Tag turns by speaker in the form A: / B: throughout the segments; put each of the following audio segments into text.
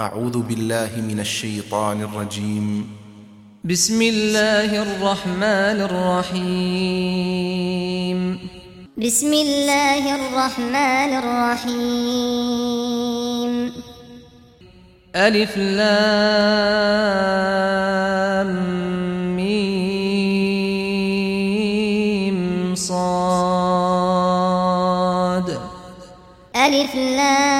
A: أعوذ بالله من الشيطان الرجيم.
B: بسم الله الرحمن الرحيم.
C: بسم الله الرحمن الرحيم.
B: ألف لام ميم صاد.
C: ألف لام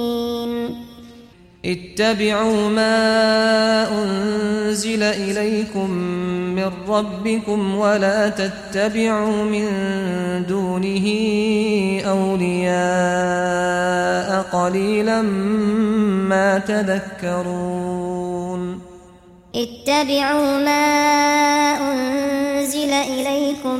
B: اتبعوا ما أنزل إليكم من ربكم ولا تتبعوا من دونه أولياء قليلا ما تذكرون
C: اتبعوا ما أنزل إليكم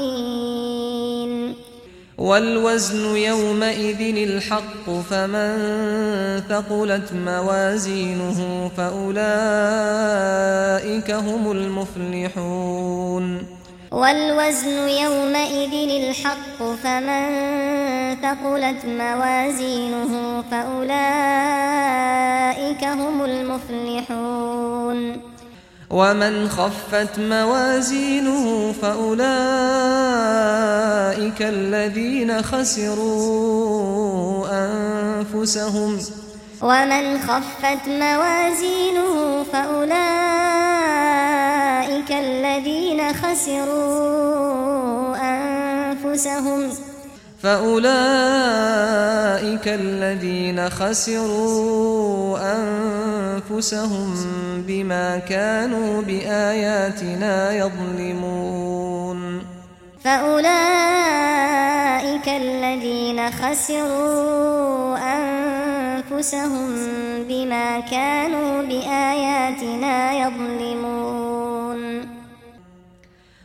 B: والوزن يومئذ الحق فمن ثقلت موازينه فأولئك هم المفلحون.
C: والوزن يومئذ الحق فمن ثقلت موازينه فأولئك هم المفلحون.
B: ومن خفت موازينه فأولئك الذين خسروا أنفسهم
C: ومن خفت موازينه فأولئك الذين خسروا أنفسهم
B: فأولئك الذين خسروا أنفسهم بما كانوا بآياتنا يظلمون
C: فأولئك الذين خسروا أنفسهم بما كانوا بآياتنا يظلمون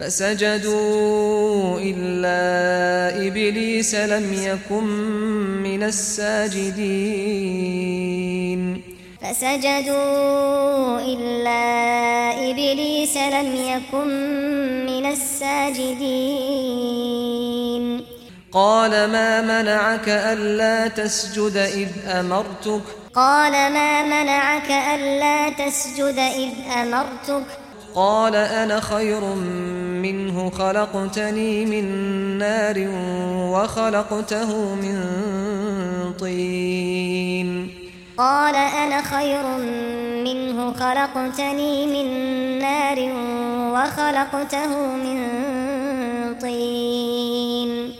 B: فسجدوا إلا إبليس لم يكن من الساجدين.
C: فسجدوا إلا إبليس لم يكن من الساجدين.
B: قال ما منعك ألا تسجد إذ أمرتك؟
C: قال ما منعك ألا تسجد إذ أمرتك؟
B: قال أنا خير منه خلقتني من نار وخلقته من طين.
C: قال أنا خير منه خلقتني من نار وخلقته من طين.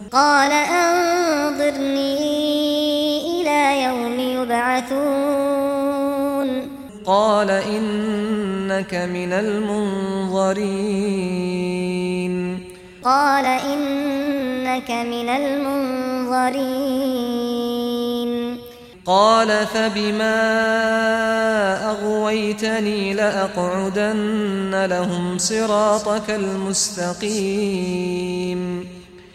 C: قال أنظرني إلى يوم يبعثون.
B: قال إنك من المنظرين.
C: قال إنك من المنظرين.
B: قال فبما أغويتني لأقعدن لهم صراطك المستقيم.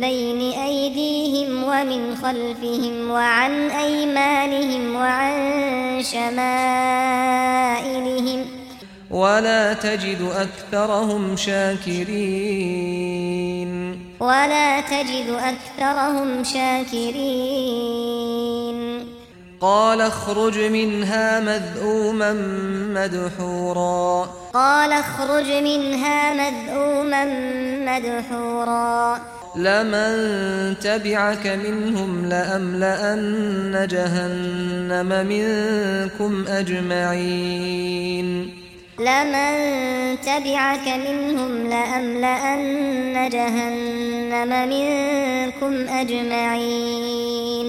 C: بين أيديهم ومن خلفهم وعن أيمانهم وعن شمائلهم.
B: ولا تجد أكثرهم شاكرين.
C: ولا تجد أكثرهم شاكرين.
B: قال اخرج منها مذءوما مدحورا.
C: قال اخرج منها مذءوما مدحورا.
B: لمن تبعك منهم لأملأن جهنم منكم أجمعين.
C: لمن تبعك منهم لأملأن جهنم منكم أجمعين.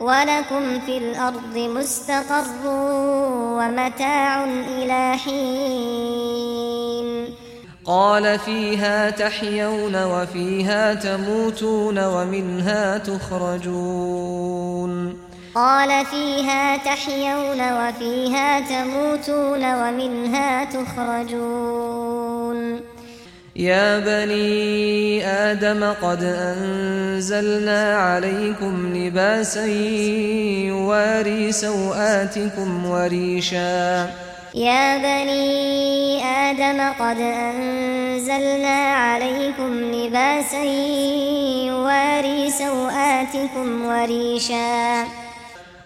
C: وَلَكُمْ فِي الْأَرْضِ مُسْتَقَرٌّ وَمَتَاعٌ إِلَى حِينٍ
B: قَالَ فِيهَا تَحْيَوْنَ وَفِيهَا تَمُوتُونَ وَمِنْهَا تُخْرَجُونَ
C: قَالَ فِيهَا تَحْيَوْنَ وَفِيهَا تَمُوتُونَ وَمِنْهَا تُخْرَجُونَ
B: يا بني آدم قد أنزلنا عليكم لباسا يواري سوآتكم وريشا.
C: يا بني آدم قد أنزلنا عليكم لباسا يواري سوآتكم وريشا.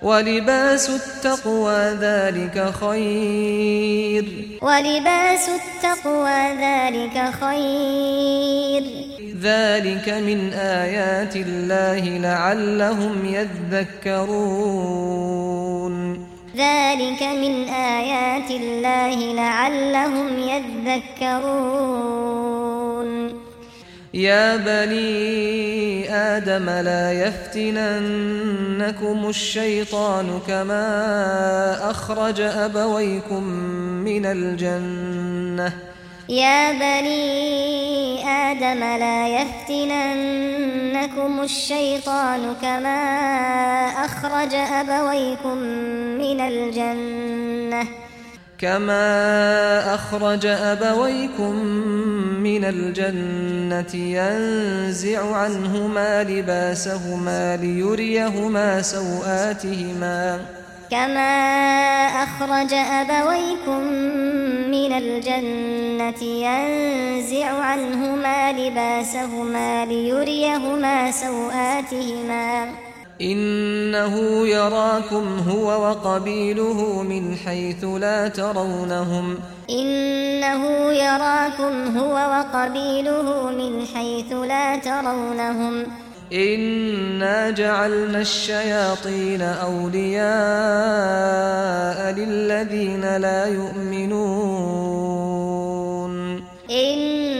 B: ولباس التقوى ذلك خير.
C: ولباس التقوى ذلك خير.
B: ذلك من آيات الله لعلهم يذكرون.
C: ذلك من آيات الله لعلهم يذكرون.
B: يا بني آدم لا يفتننكم الشيطان كما أخرج أبويكم من الجنة.
C: يا بني آدم لا يفتننكم الشيطان كما أخرج أبويكم من الجنة.
B: كما أخرج أبويكم من الجنة ينزع عنهما لباسهما ليريهما سوآتهما
C: كما أخرج أبويكم من الجنة ينزع عنهما لباسهما ليريهما سوآتهما
B: إنه يراكم هو وقبيله من حيث لا ترونهم.
C: إنه يراكم هو وقبيله من حيث لا ترونهم.
B: إنا جعلنا الشياطين أولياء للذين لا يؤمنون.
C: إن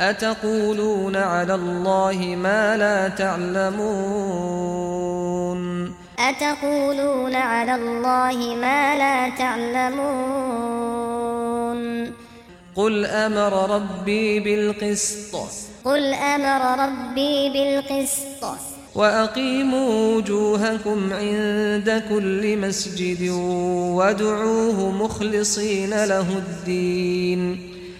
B: أتقولون على الله ما لا تعلمون؟
C: أتقولون على الله ما لا تعلمون؟
B: قل أمر ربي بالقسط.
C: قل أمر ربي بالقسط.
B: وأقيموا وجوهكم عند كل مسجد وادعوه مخلصين له الدين.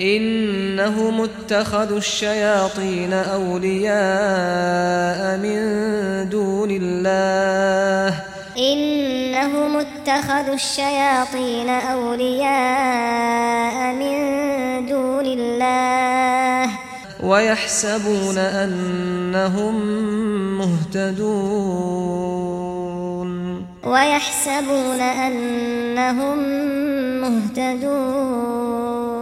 B: إنهم اتخذوا الشياطين أولياء من دون الله.
C: إنهم اتخذوا الشياطين أولياء من دون الله.
B: ويحسبون أنهم مهتدون.
C: ويحسبون أنهم مهتدون.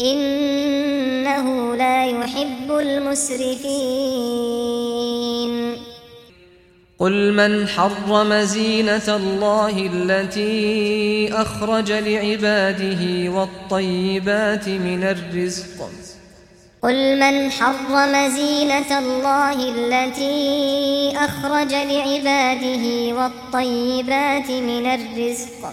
C: إنه لا يحب المسرفين.
B: قل من حرم زينة الله التي أخرج لعباده والطيبات من الرزق؟
C: قل من حرم زينة الله التي أخرج لعباده والطيبات من الرزق؟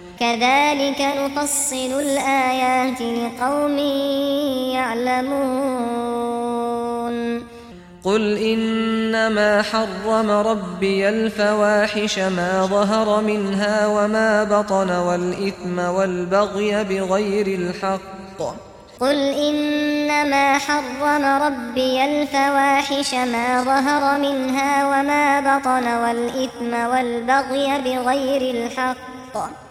C: كذلك نفصل الآيات لقوم يعلمون.
B: قل إنما حرم ربي الفواحش ما ظهر منها وما بطن والإثم والبغي بغير الحق.
C: قل إنما حرم ربي الفواحش ما ظهر منها وما بطن والإثم والبغي بغير الحق.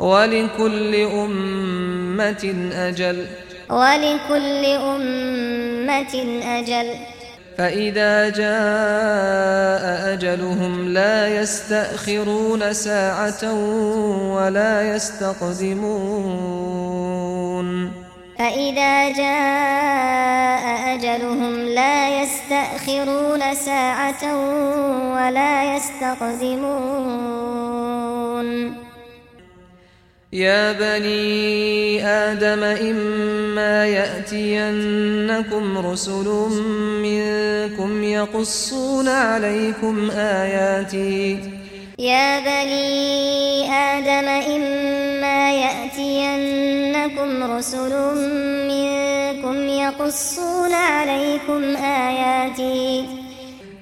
B: ولكل أمة أجل.
C: ولكل أمة أجل.
B: فإذا جاء أجلهم لا يستأخرون ساعة ولا يستقدمون.
C: فإذا جاء أجلهم لا يستأخرون ساعة ولا يستقدمون.
B: يا بني آدم إما يأتينكم رسل منكم يقصون عليكم آياتي.
C: يا بني آدم إما يأتينكم رسل منكم يقصون عليكم آياتي.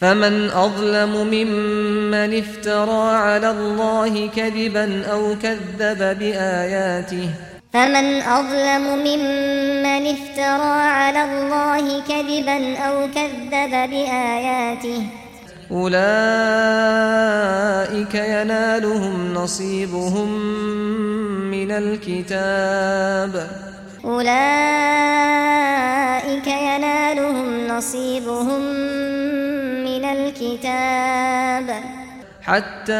B: فمن أظلم ممن افترى على الله كذبا أو كذب بآياته
C: فمن أظلم ممن افترى على الله كذبا أو كذب بآياته
B: أولئك ينالهم نصيبهم من الكتاب
C: أولئك ينالهم نصيبهم من الكتاب.
B: حتى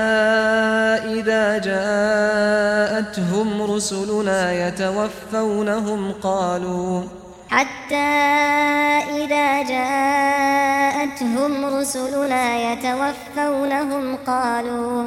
B: إذا جاءتهم رسلنا يتوفونهم قالوا
C: حتى إذا جاءتهم رسلنا يتوفونهم قالوا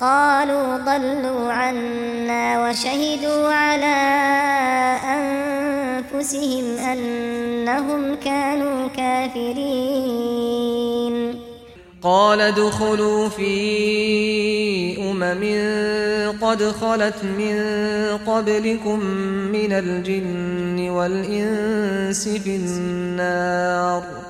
C: قالوا ضلوا عنا وشهدوا على أنفسهم أنهم كانوا كافرين.
B: قال دخلوا في أمم قد خلت من قبلكم من الجن والإنس في النار.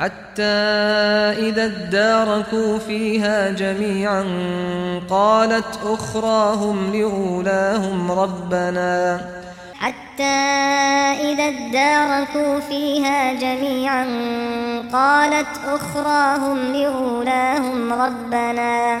B: حتى إذا اداركوا فيها جميعا قالت أخراهم لأولاهم ربنا.
C: حتى إذا اداركوا فيها جميعا قالت أخراهم لأولاهم ربنا.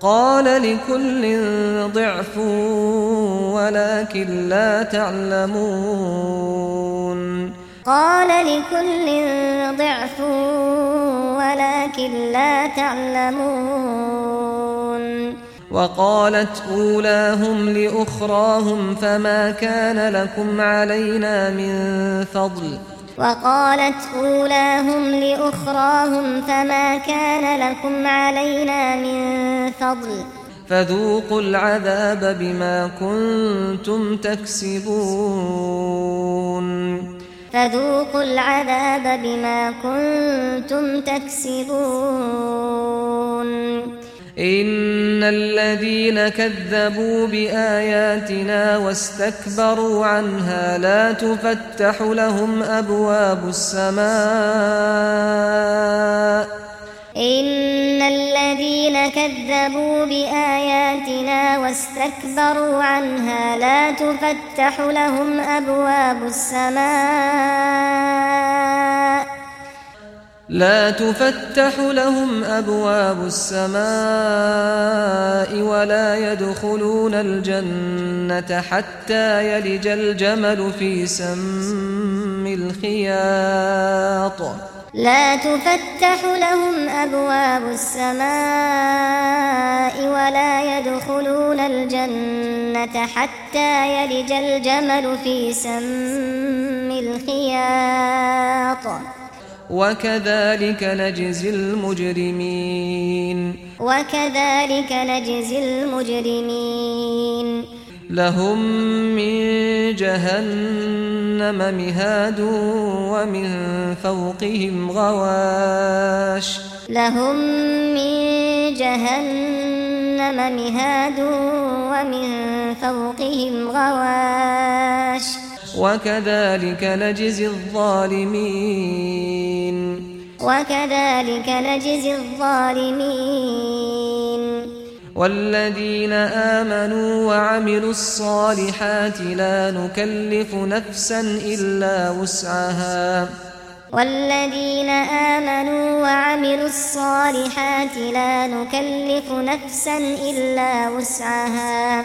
B: قال لكل ضعف ولكن لا تعلمون.
C: قال لكل ضعف ولكن لا تعلمون.
B: وقالت أولاهم لأخراهم فما كان لكم علينا من فضل.
C: وقالت أولاهم لأخراهم فما كان لكم علينا من فضل.
B: فذوقوا العذاب بما كنتم تكسبون.
C: فذوقوا العذاب بما كنتم تكسبون.
B: ان الذين كذبوا باياتنا واستكبروا عنها لا تفتح لهم ابواب السماء
C: ان الذين كذبوا باياتنا واستكبروا عنها لا تفتح لهم ابواب السماء
B: لا تفتح لهم أبواب السماء ولا يدخلون الجنة حتى يلج الجمل في سم الخياط.
C: لا تفتح لهم أبواب السماء ولا يدخلون الجنة حتى يلج الجمل في سم الخياط.
B: وكذلك نجزي المجرمين
C: وكذلك نجزي المجرمين
B: لهم من جهنم مهاد ومن فوقهم غواش
C: لهم من جهنم مهاد ومن فوقهم غواش
B: وكذلك نجزي الظالمين
C: وكذلك نجزي الظالمين
B: والذين آمنوا وعملوا الصالحات لا نكلف نفسا إلا وسعها
C: والذين آمنوا وعملوا الصالحات لا نكلف نفسا إلا وسعها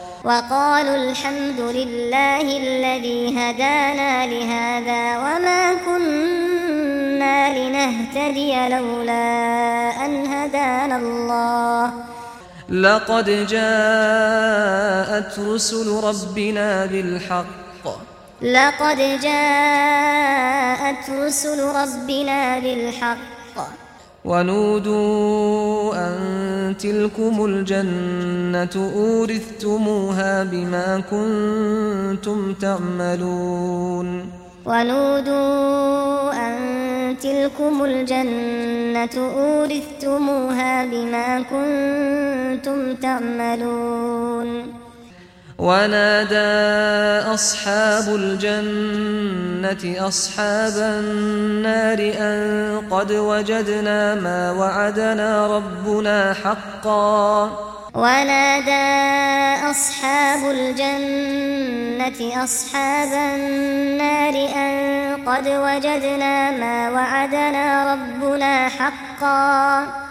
C: وقالوا الحمد لله الذي هدانا لهذا وما كنا لنهتدي لولا أن هدانا الله.
B: لقد جاءت رسل ربنا بالحق.
C: لقد جاءت رسل ربنا بالحق.
B: ونودوا أن تلكم الجنة أورثتموها بما كنتم تعملون.
C: ونودوا أن تلكم الجنة أورثتموها بما كنتم تعملون.
B: ونادى أصحاب الجنة أصحاب النار أن قد وجدنا ما وعدنا ربنا حقا.
C: ونادى أصحاب الجنة أصحاب النار أن قد وجدنا ما وعدنا ربنا حقا.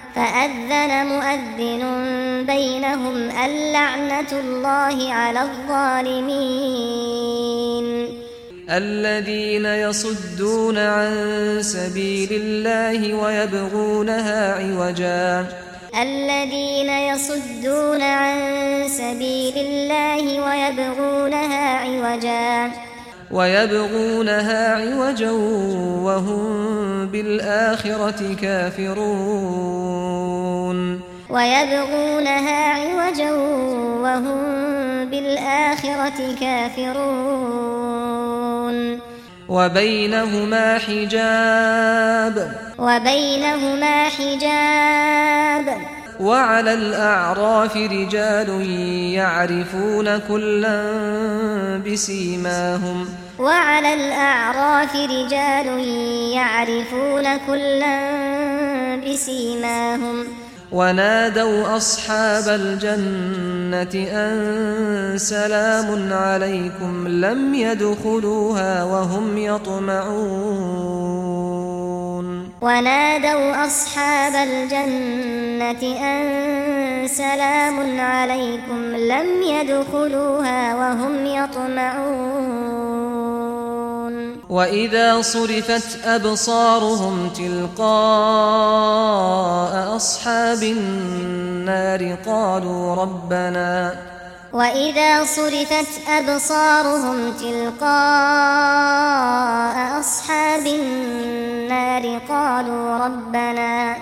C: فأذن مؤذن بينهم أَلَعْنَةُ الله على الظالمين.
B: الذين يصدون عن سبيل الله ويبغونها عوجا.
C: الذين يصدون عن سبيل الله ويبغونها عوجا.
B: ويبغونها عوجا وهم بالآخرة كافرون.
C: ويبغونها عوجا وهم بالآخرة كافرون.
B: وبينهما حجاب.
C: وبينهما حجاب.
B: وعلى الأعراف رجال يعرفون كلا بسيماهم.
C: وعلى الأعراف رجال يعرفون كلا بسيماهم.
B: ونادوا أصحاب الجنة أن سلام عليكم لم يدخلوها وهم يطمعون.
C: ونادوا أصحاب الجنة أن سلام عليكم لم يدخلوها وهم يطمعون.
B: وَإِذَا صُرِفَتْ أَبْصَارُهُمْ تِلْقَاءَ أَصْحَابِ النَّارِ قَالُوا رَبَّنَا
C: وَإِذَا صُرِفَتْ أَبْصَارُهُمْ تِلْقَاءَ أَصْحَابِ النَّارِ قَالُوا رَبَّنَا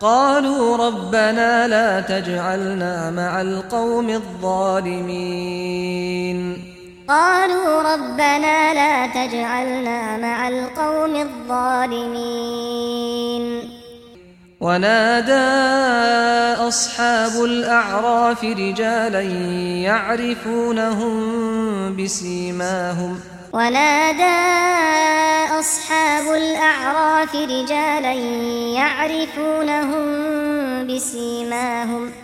B: قالوا ربنا لا تجعلنا مع القوم الظالمين
C: قالوا ربنا لا تجعلنا مع القوم الظالمين.
B: ونادى أصحاب الأعراف رجالا يعرفونهم بسيماهم.
C: ونادى أصحاب الأعراف رجالا يعرفونهم بسيماهم.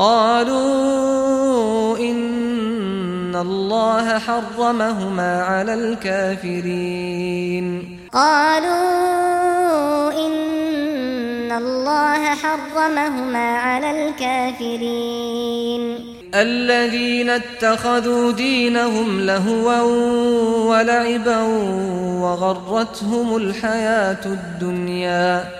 B: قالوا إن الله حرمهما على الكافرين.
C: قالوا إن الله حرمهما على الكافرين.
B: الذين اتخذوا دينهم لهوا ولعبا وغرتهم الحياة الدنيا.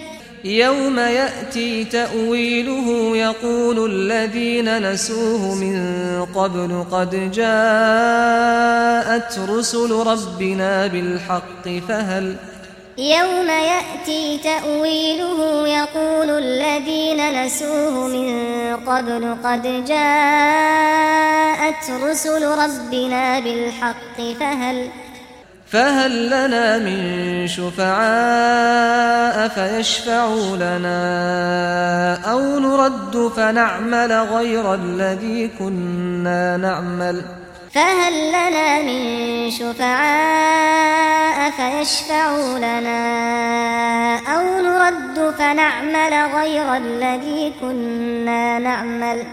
B: يوم يأتي تأويله يقول الذين نسوه من قبل قد جاءت رسل ربنا بالحق فهل
C: يوم يأتي تأويله يقول الذين نسوه من قبل قد جاءت رسل ربنا بالحق فهل
B: فهل لنا من شفعاء فيشفعوا لنا أو نرد فنعمل غير الذي كنا نعمل
C: فهل لنا من شفعاء فيشفعوا لنا أو نرد فنعمل غير الذي كنا نعمل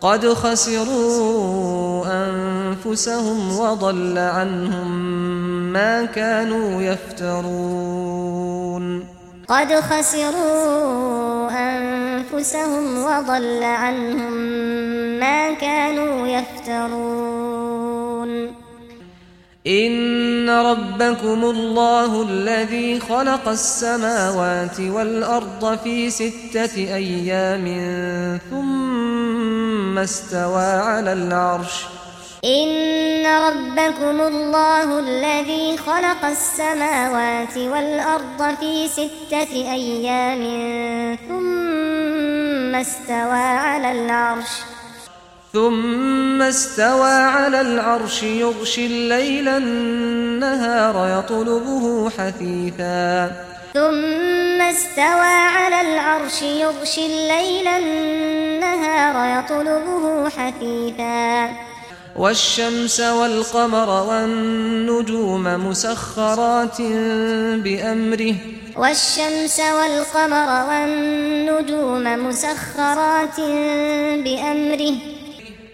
B: قد خسروا أنفسهم وضل عنهم ما كانوا يفترون.
C: قد خسروا أنفسهم وضل عنهم ما كانوا يفترون.
B: ان ربكم الله الذي خلق السماوات والارض في سته أيام ثم استوى على العرش
C: ان ربكم الله الذي خلق السماوات والارض في سته أيام ثم استوى على العرش
B: ثم استوى على العرش يغشي الليل النهار يطلبه حثيثا.
C: ثم استوى على العرش يغشي الليل النهار يطلبه حثيثا.
B: والشمس والقمر والنجوم مسخرات بأمره.
C: والشمس والقمر والنجوم مسخرات بأمره.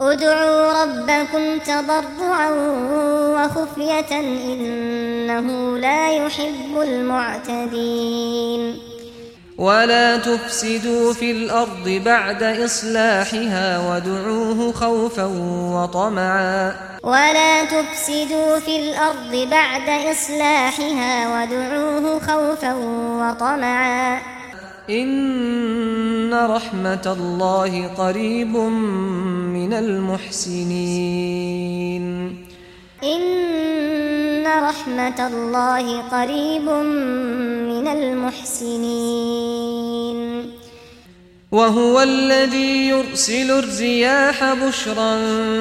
C: ادعوا ربكم تضرعا وخفية إنه لا يحب المعتدين.
B: ولا تفسدوا في الأرض بعد إصلاحها ودعوه خوفا وطمعا.
C: ولا تفسدوا في الأرض بعد إصلاحها ودعوه خوفا وطمعا.
B: إن رحمت الله قريب من المحسنين.
C: إن رحمت الله قريب من المحسنين.
B: وهو الذي يرسل الرياح بشرا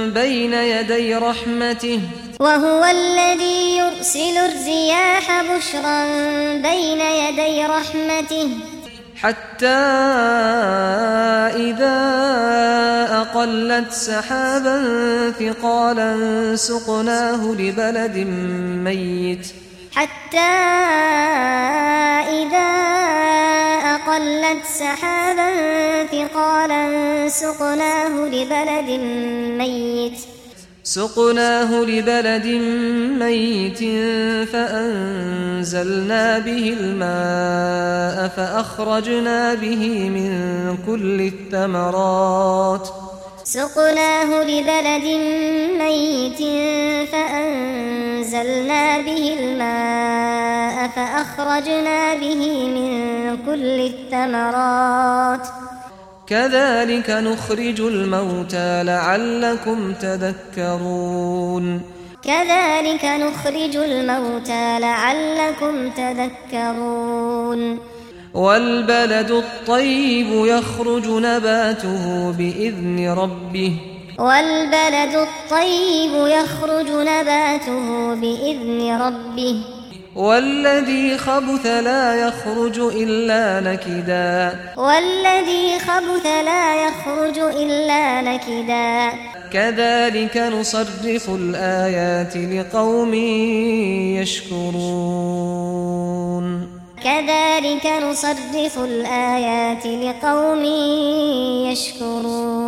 B: بين يدي رحمته.
C: وهو الذي يرسل الرياح بشرا بين يدي رحمته.
B: حتى إذا أقلت سحابا ثقالا سقناه لبلد ميت.
C: حتى إذا أقلت سحابا ثقالا سقناه لبلد ميت.
B: سقناه لبلد ميت فأنزلنا به الماء فأخرجنا به من كل الثمرات.
C: سقناه لبلد ميت فأنزلنا به الماء فأخرجنا به من كل الثمرات.
B: كذلك نخرج الموتى لعلكم تذكرون.
C: كذلك نخرج الموتى لعلكم تذكرون.
B: والبلد الطيب يخرج نباته بإذن ربه.
C: والبلد الطيب يخرج نباته بإذن ربه.
B: والذي خبث لا يخرج إلا نكدا.
C: والذي خبث لا يخرج إلا نكدا.
B: كذلك نصرف الآيات لقوم يشكرون.
C: كذلك نصرف الآيات لقوم يشكرون.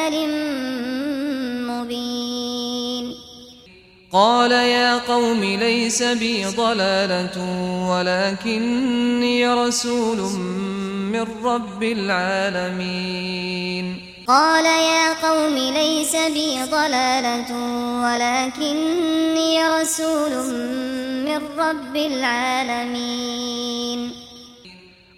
B: قال يا قوم ليس بي ضلالة ولكني رسول من رب العالمين.
C: قال يا قوم ليس بي ضلالة ولكني رسول من رب العالمين.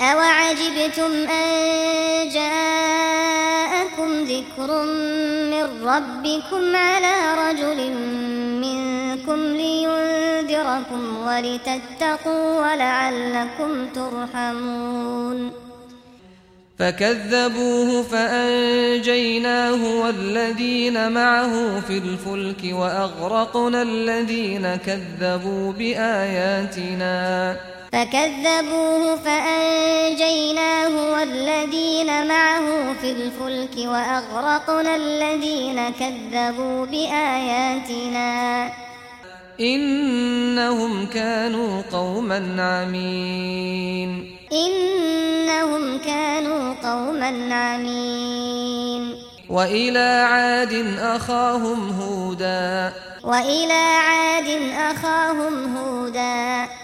C: أَوَعَجِبْتُمْ أن جاءكم ذكر من ربكم على رجل منكم لينذركم ولتتقوا ولعلكم ترحمون
B: فكذبوه فأنجيناه والذين معه في الفلك وأغرقنا الذين كذبوا بآياتنا
C: فكذبوه فأنجيناه والذين معه في الفلك وأغرقنا الذين كذبوا بآياتنا.
B: إنهم كانوا قوما عمين.
C: إنهم كانوا قوما عمين.
B: وإلى عاد أخاهم هودا.
C: وإلى عاد أخاهم هودا.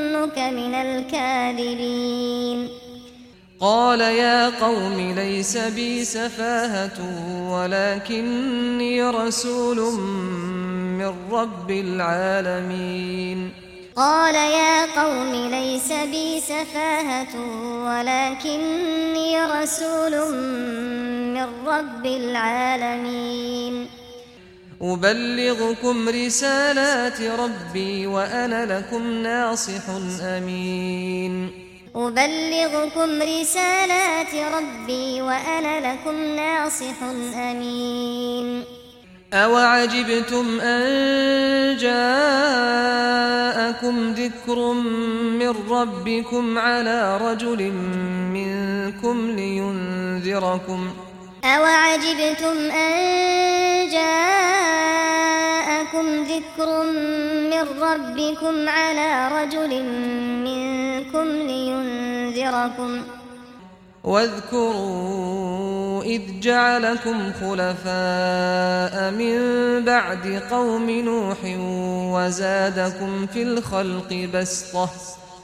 C: يَجْعَلُكَ مِنَ الْكَاذِبِينَ
B: قال يا قوم ليس بي سفاهة ولكني رسول من رب العالمين
C: قال يا قوم ليس بي سفاهة ولكني رسول من رب العالمين
B: أبلغكم رسالات ربي وأنا لكم ناصح أمين.
C: أبلغكم رسالات ربي وأنا لكم ناصح أمين.
B: أو عجبتم أن جاءكم ذكر من ربكم على رجل منكم لينذركم؟
C: أو عجبتم أن جاءكم لَكُمْ ذكر من ربكم على رجل منكم لينذركم
B: واذكروا إذ جعلكم خلفاء من بعد قوم نوح وزادكم في الخلق بسطة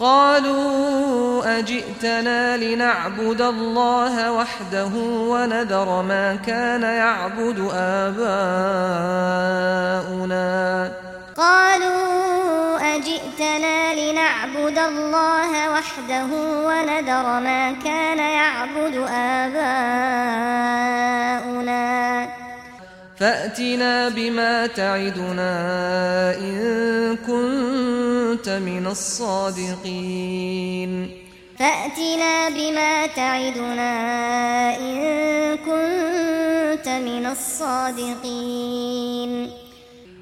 B: قالوا أجئتنا لنعبد الله وحده ونذر ما كان يعبد آباؤنا.
C: قالوا أجئتنا لنعبد الله وحده ونذر ما كان يعبد آباؤنا.
B: فأتنا بما تعدنا إن كنت من الصادقين.
C: فأتنا بما تعدنا إن كنت من الصادقين.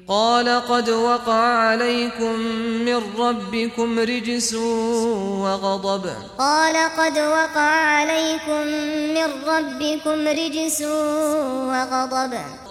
B: قال قد وقع عليكم من ربكم رجس وغضب.
C: قال قد وقع عليكم من ربكم رجس وغضب.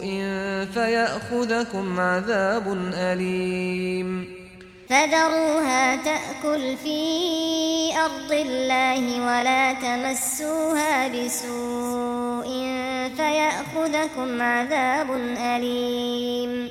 B: سوء فيأخذكم عذاب أليم
C: فذروها تأكل في أرض الله ولا تمسوها بسوء فيأخذكم عذاب أليم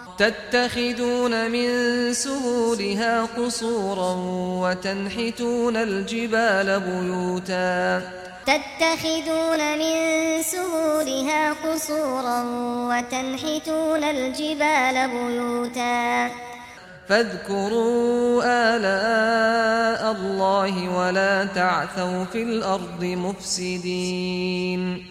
B: تتخذون من سهولها قصورا وتنحتون الجبال بيوتا.
C: تتخذون من سهولها قصورا وتنحتون الجبال بيوتا.
B: فاذكروا آلاء الله ولا تعثوا في الأرض مفسدين.
C: فاذكروا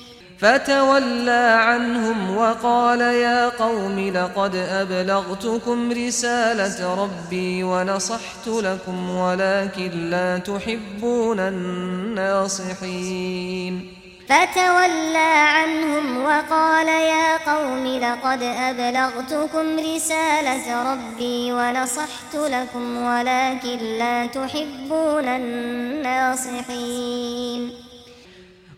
B: فتولى عنهم وقال يا قوم لقد أبلغتكم رسالة ربي ونصحت لكم ولكن لا تحبون الناصحين.
C: فتولى عنهم وقال يا قوم لقد أبلغتكم رسالة ربي ونصحت لكم ولكن لا تحبون الناصحين.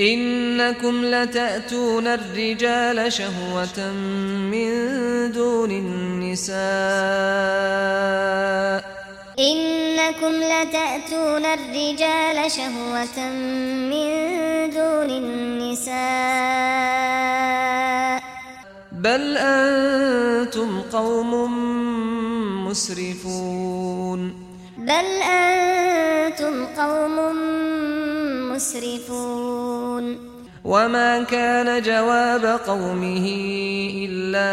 B: إنكم لتأتون الرجال شهوة من دون النساء.
C: إنكم لتأتون الرجال شهوة من دون النساء.
B: بل أنتم قوم مسرفون.
C: بل أنتم قوم مسرفون
B: وما كان جواب قومه إلا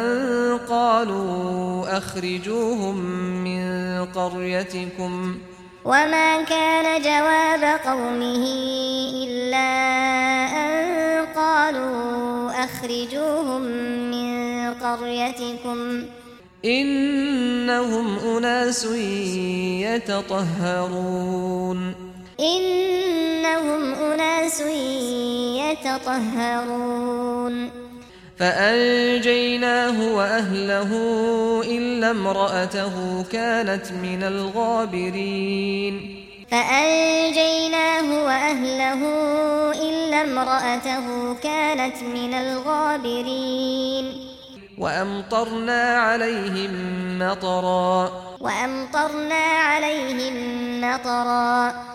B: أن قالوا أخرجوهم من قريتكم.
C: وما كان جواب قومه إلا أن قالوا أخرجوهم من قريتكم.
B: إنهم أناس يتطهرون.
C: إنهم أناس يتطهرون.
B: فأنجيناه وأهله إلا امرأته كانت من الغابرين.
C: فأنجيناه وأهله إلا امرأته كانت من الغابرين.
B: وَأَمْطَرْنَا عَلَيْهِمْ مَطَرًا.
C: وَأَمْطَرْنَا عَلَيْهِمْ مَطَرًا.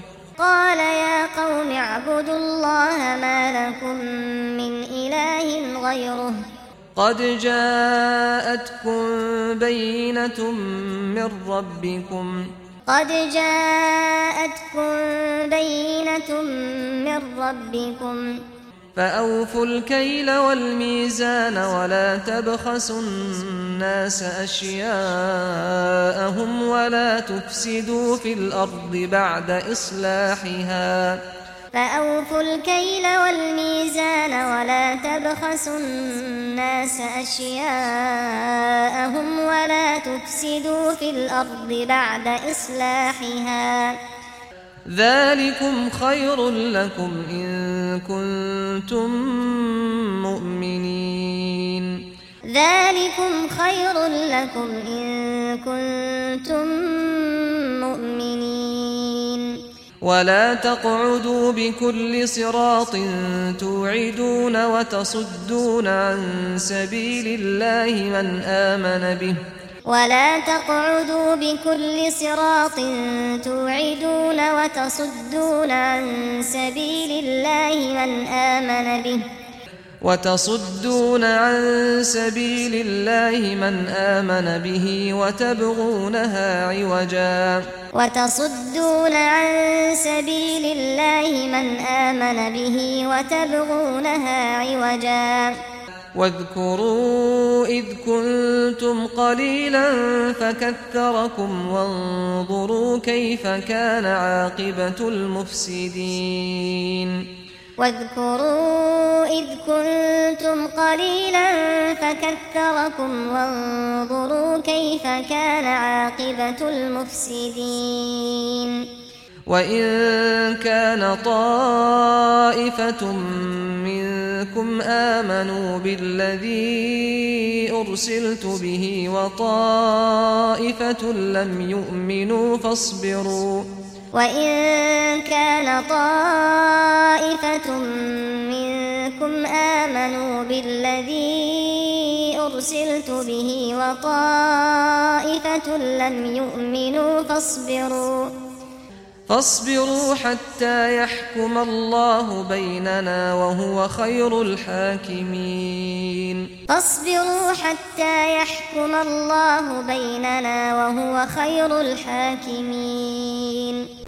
C: قال يا قوم اعبدوا الله ما لكم من إله غيره.
B: قد جاءتكم بينة من ربكم.
C: قد جاءتكم بينة من ربكم.
B: فأوفوا الكيل والميزان ولا تبخسوا الناس أشياءهم ولا تفسدوا في الأرض بعد إصلاحها.
C: فأوفوا الكيل والميزان ولا تبخسوا الناس أشياءهم ولا تفسدوا في الأرض بعد إصلاحها.
B: ذلكم خير لكم إن كنتم مؤمنين.
C: ذلكم خير لكم إن كنتم مؤمنين.
B: ولا تقعدوا بكل صراط توعدون وتصدون عن سبيل الله من آمن به
C: ولا تقعدوا بكل صراط توعدون وتصدون عن سبيل الله من آمن به.
B: وتصدون عن سبيل الله من آمن به وتبغونها عوجا.
C: وتصدون عن سبيل الله من آمن به وتبغونها عوجا.
B: واذكروا إذ كنتم قليلا فكثركم وانظروا كيف كان عاقبة المفسدين.
C: واذكروا إذ كنتم قليلا فكثركم وانظروا كيف كان عاقبة المفسدين.
B: وإن كان طائفة منكم آمنوا بالذي أرسلت به وطائفة لم يؤمنوا فاصبروا
C: وإن كان طائفة منكم آمنوا بالذي أرسلت به وطائفة لم يؤمنوا فاصبروا
B: فاصبروا حتى يحكم الله بيننا وهو خير الحاكمين.
C: فاصبروا حتى يحكم الله بيننا وهو خير الحاكمين.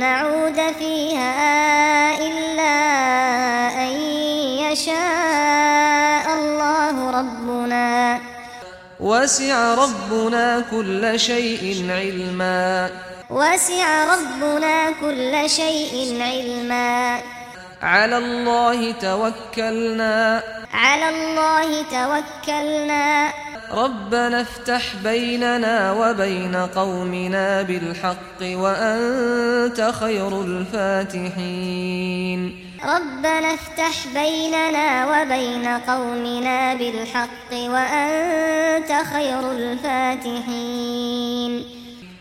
C: نعود فيها إلا أن يشاء الله ربنا.
B: وسع ربنا كل شيء علما.
C: وسع ربنا كل شيء علما.
B: على الله توكلنا.
C: على الله توكلنا.
B: ربنا افتح بيننا وبين قومنا بالحق وأنت خير الفاتحين.
C: ربنا افتح بيننا وبين قومنا بالحق وأنت خير الفاتحين.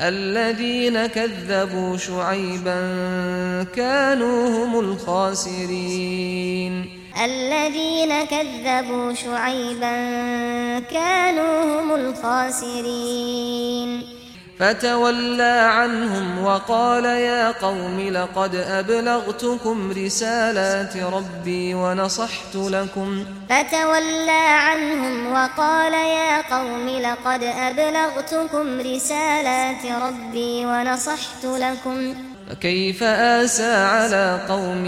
B: الذين كذبوا شعيبا كانوا هم الخاسرين.
C: الذين كذبوا شعيبا كانوا هم الخاسرين.
B: فتولى عنهم وقال يا قوم لقد أبلغتكم رسالات ربي ونصحت لكم
C: فتولى عنهم وقال يا قوم لقد أبلغتكم رسالات ربي ونصحت لكم
B: كيف آسى على قوم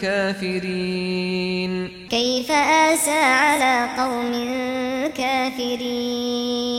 B: كافرين؟
C: كيف آسى على قوم كافرين؟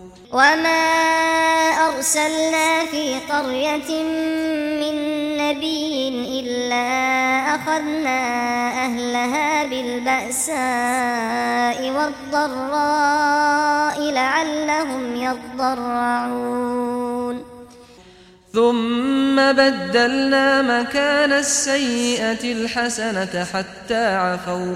C: وما ارسلنا في قريه من نبي الا اخذنا اهلها بالباساء والضراء لعلهم يضرعون
B: ثم بدلنا مكان السيئه الحسنه حتى عفوا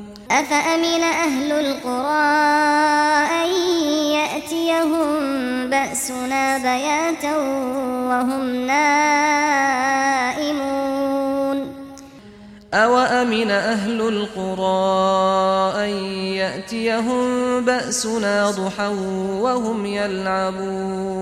C: أفأمن أهل القرى أن يأتيهم بأسنا بياتا وهم نائمون؟
B: أو أمن أهل القرى أن يأتيهم بأسنا ضحا وهم يلعبون؟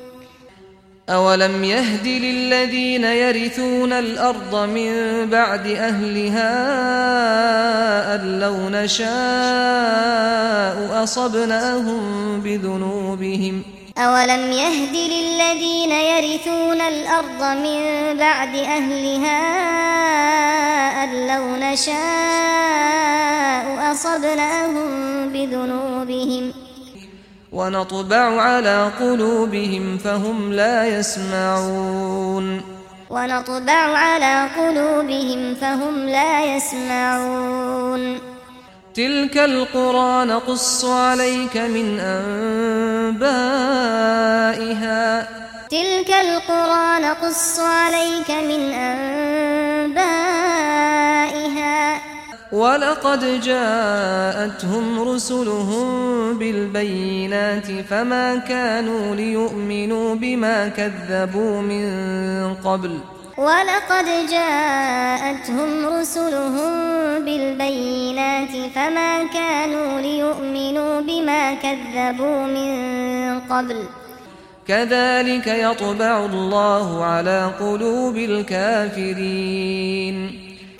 B: أولم يهد للذين يرثون الأرض من بعد أهلها أن لو نشاء أصبناهم بذنوبهم
C: أولم يهد للذين يرثون الأرض من بعد أهلها أن لو نشاء أصبناهم بذنوبهم
B: ونطبع على قلوبهم فهم لا يسمعون.
C: ونطبع على قلوبهم فهم لا يسمعون.
B: تلك القرى نقص عليك من أنبائها.
C: تلك القرى نقص عليك من أنبائها.
B: ولقد جاءتهم رسلهم بالبينات فما كانوا ليؤمنوا بما كذبوا من قبل.
C: ولقد جاءتهم رسلهم بالبينات فما كانوا ليؤمنوا بما كذبوا من قبل.
B: كذلك يطبع الله على قلوب الكافرين.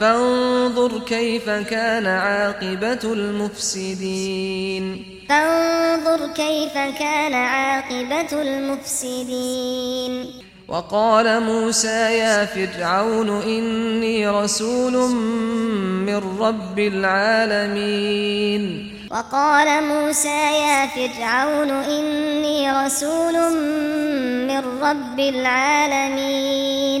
B: فانظر كيف كان عاقبة المفسدين.
C: فانظر كيف كان عاقبة المفسدين.
B: وقال موسى يا فرعون إني رسول من رب العالمين.
C: وقال موسى يا فرعون إني رسول من رب العالمين.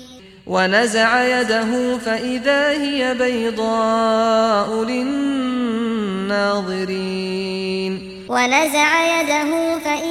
B: ونزع يده فإذا هي بيضاء للناظرين.
C: ونزع يده فإذا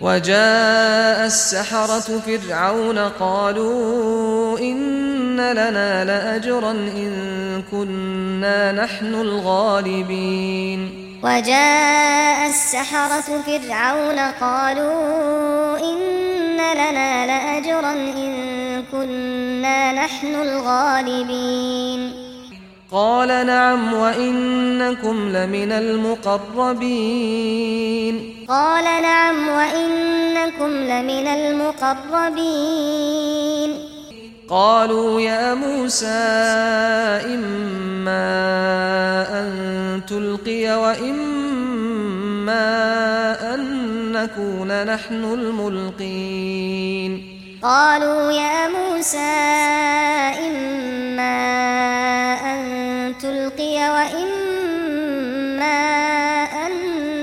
B: وجاء السحرة فرعون قالوا إن لنا لأجرا إن كنا نحن الغالبين.
C: وجاء السحرة فرعون قالوا إن لنا لأجرا إن كنا نحن الغالبين.
B: قال نعم وإنكم لمن المقربين.
C: قال نعم وإنكم لمن المقربين.
B: قالوا يا موسى إما أن تلقي وإما أن نكون نحن الملقين.
C: قالوا يا موسى إما أن تلقي وإما أن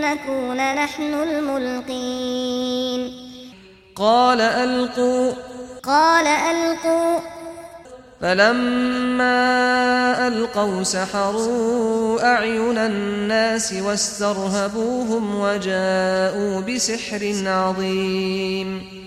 C: نكون نحن الملقين.
B: قال ألقوا.
C: قال ألقوا.
B: فلما ألقوا سحروا أعين الناس واسترهبوهم وجاءوا بسحر عظيم.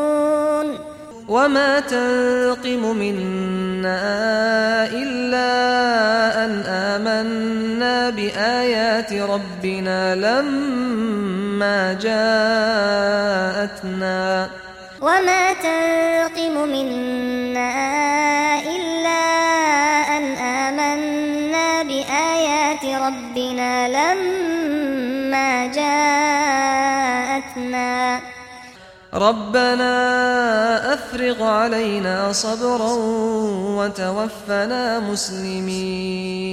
B: وما تنقم منا إلا أن آمنا بآيات ربنا لما جاءتنا
C: وما تنقم منا إلا أن آمنا بآيات ربنا لما جاءتنا
B: ربنا أفرغ علينا صبرا وتوفنا مسلمين.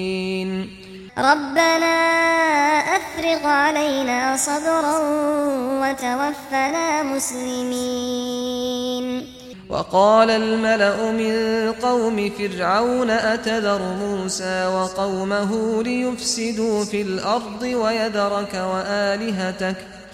C: ربنا أفرغ علينا صبرا وتوفنا مسلمين.
B: وقال الملأ من قوم فرعون أتذر موسى وقومه ليفسدوا في الأرض ويذرك وآلهتك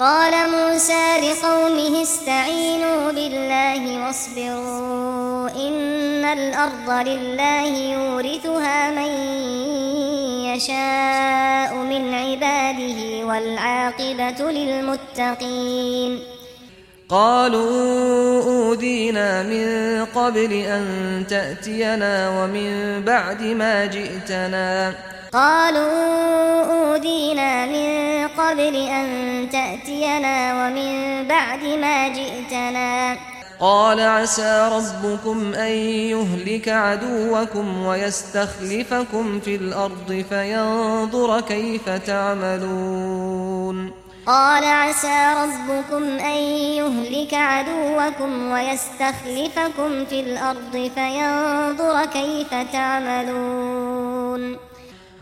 C: قال موسى لقومه استعينوا بالله واصبروا إن الأرض لله يورثها من يشاء من عباده والعاقبة للمتقين.
B: قالوا أودينا من قبل أن تأتينا ومن بعد ما جئتنا.
C: قالوا قالوا أودينا من قبل أن تأتينا ومن بعد ما جئتنا.
B: قال عسى ربكم أن يهلك عدوكم ويستخلفكم في الأرض فينظر كيف تعملون.
C: قال عسى ربكم أن يهلك عدوكم ويستخلفكم في الأرض فينظر كيف تعملون.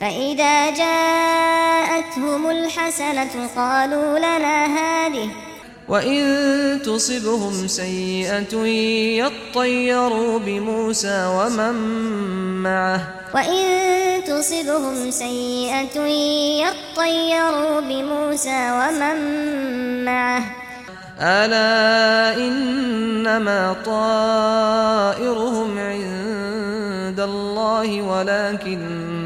C: فإذا جاءتهم الحسنة قالوا لنا هذه
B: وَإِن تُصِبْهُمْ سَيِّئَةٌ يَطَّيَّرُوا بِمُوسَى وَمَن مَّعَهُ
C: وَإِن تُصِبْهُمْ سَيِّئَةٌ يَطَّيَّرُوا بِمُوسَى وَمَن مَّعَهُ
B: أَلَا إِنَّمَا طَائِرُهُمْ عِندَ اللَّهِ وَلَكِنَّ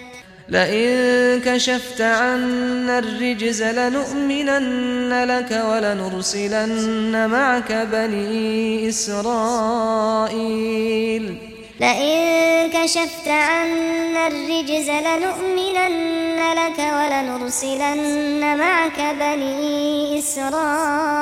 B: لئن كشفت عنا الرجز لنؤمنن لك ولنرسلن معك بني إسرائيل.
C: لئن كشفت عنا الرجز لنؤمنن لك ولنرسلن معك بني إسرائيل.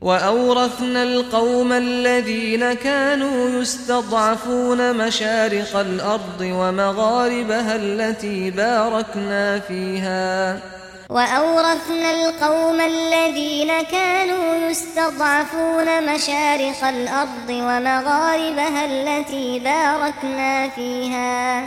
B: وأورثنا القوم الذين كانوا يستضعفون مشارق الأرض ومغاربها التي باركنا فيها
C: وأورثنا القوم الذين كانوا يستضعفون مشارق الأرض ومغاربها التي باركنا فيها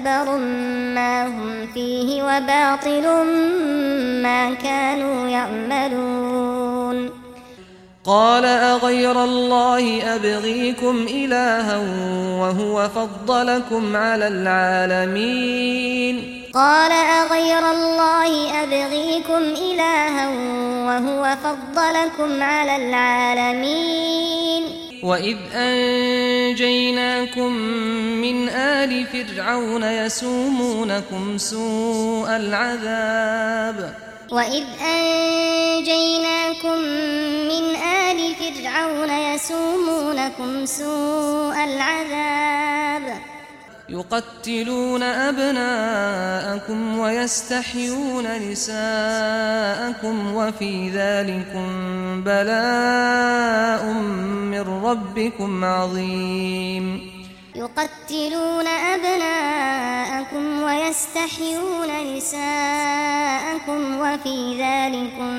C: مستكبر ما هم فيه وباطل ما كانوا يعملون
B: قال اغير الله ابغيكم الها وهو فضلكم على العالمين
C: قال اغير الله ابغيكم الها وهو فضلكم على العالمين
B: وَإِذْ أَنْجَيْنَاكُمْ مِنْ آلِ فِرْعَوْنَ يَسُومُونَكُمْ سُوءَ الْعَذَابِ
C: وَإِذْ أَنْجَيْنَاكُمْ مِنْ آلِ فِرْعَوْنَ يَسُومُونَكُمْ سُوءَ الْعَذَابِ
B: يقتلون أبناءكم ويستحيون نساءكم وفي ذلكم بلاء من ربكم عظيم.
C: يقتلون أبناءكم ويستحيون نساءكم وفي ذلكم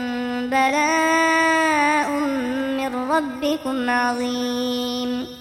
C: بلاء من ربكم عظيم.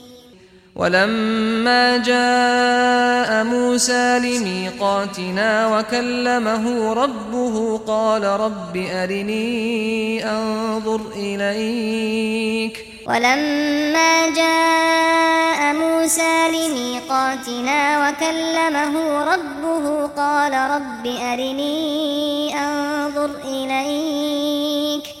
B: ولما جاء موسى لميقاتنا وكلمه ربه قال رب أرني أنظر إليك.
C: ولما جاء موسى لميقاتنا وكلمه ربه قال رب أرني أنظر إليك.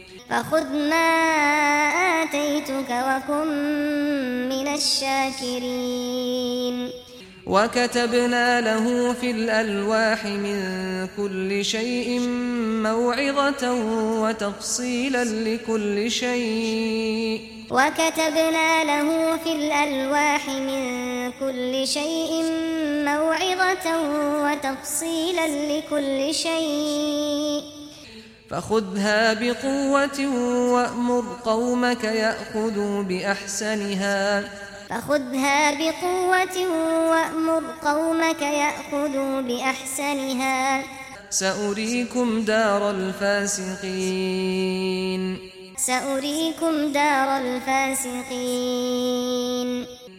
C: فخذ ما آتيتك وكن من الشاكرين.
B: وكتبنا له في الألواح من كل شيء موعظة وتفصيلا لكل شيء.
C: وكتبنا له في الألواح من كل شيء موعظة وتفصيلا لكل شيء.
B: فخذها بقوة وأمر قومك يأخذوا بأحسنها.
C: فخذها بقوة وأمر قومك يأخذوا بأحسنها.
B: سأريكم دار الفاسقين.
C: سأريكم دار الفاسقين.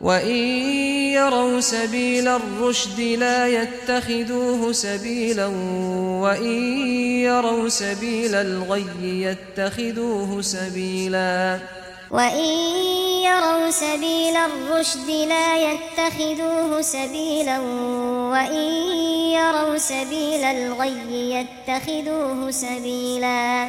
B: وَإِن يَرَوْا سَبِيلَ الرُّشْدِ لَا يَتَّخِذُوهُ سَبِيلًا وَإِن يَرَوْا سَبِيلَ الْغَيِّ يَتَّخِذُوهُ سَبِيلًا
C: وَإِن يَرَوْا سَبِيلَ الرُّشْدِ لَا يَتَّخِذُوهُ سَبِيلًا وَإِن يَرَوْا سَبِيلَ الْغَيِّ يَتَّخِذُوهُ سَبِيلًا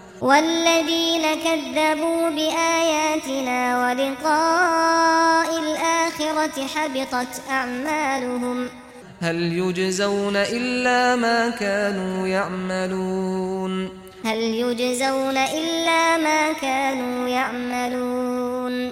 C: والذين كذبوا بآياتنا ولقاء الآخرة حبطت أعمالهم.
B: هل يجزون إلا ما كانوا يعملون؟
C: هل يجزون إلا ما كانوا يعملون؟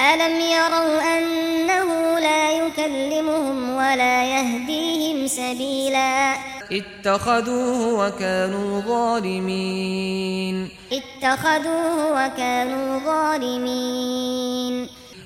C: ألم يروا أنه لا يكلمهم ولا يهديهم سبيلا
B: اتخذوه وكانوا ظالمين
C: اتخذوه وكانوا ظالمين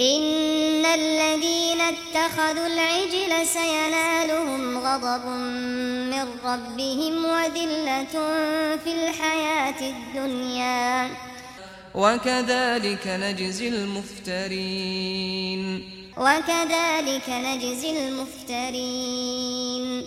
C: إن الذين اتخذوا العجل سينالهم غضب من ربهم وذلة في الحياة الدنيا.
B: وكذلك نجزي المفترين.
C: وكذلك نجزي المفترين.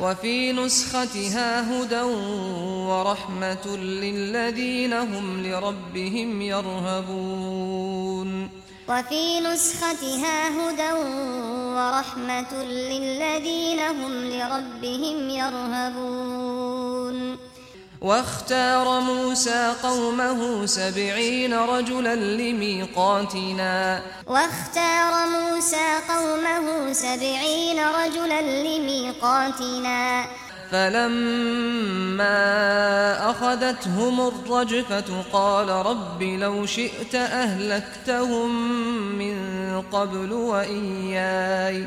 B: وفي نسختها هدى ورحمة للذين هم لربهم يرهبون.
C: وفي نسختها هدى ورحمة للذين هم لربهم يرهبون.
B: واختار موسى قومه 70 رجلا لميقاتنا.
C: واختار موسى قومه 70 رجلا لميقاتنا.
B: فلما أخذتهم الرجفة قال رب لو شئت أهلكتهم من قبل وإياي.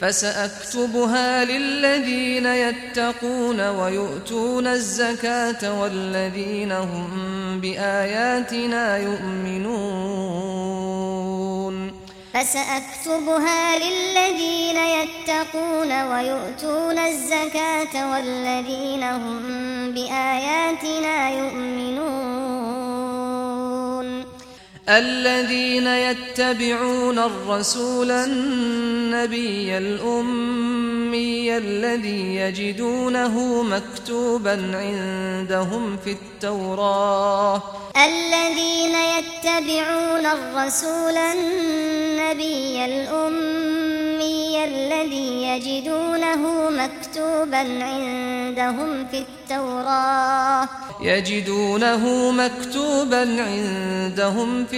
B: فسأكتبها للذين يتقون ويؤتون الزكاة والذين هم بآياتنا يؤمنون.
C: فسأكتبها للذين يتقون ويؤتون الزكاة والذين هم بآياتنا يؤمنون.
B: الذين يتبعون الرسول النبي الأمي الذي يجدونه مكتوبا عندهم في التوراة.
C: الذين يتبعون الرسول النبي الأمي الذي يجدونه مكتوبا عندهم في التوراة.
B: يجدونه مكتوبا عندهم في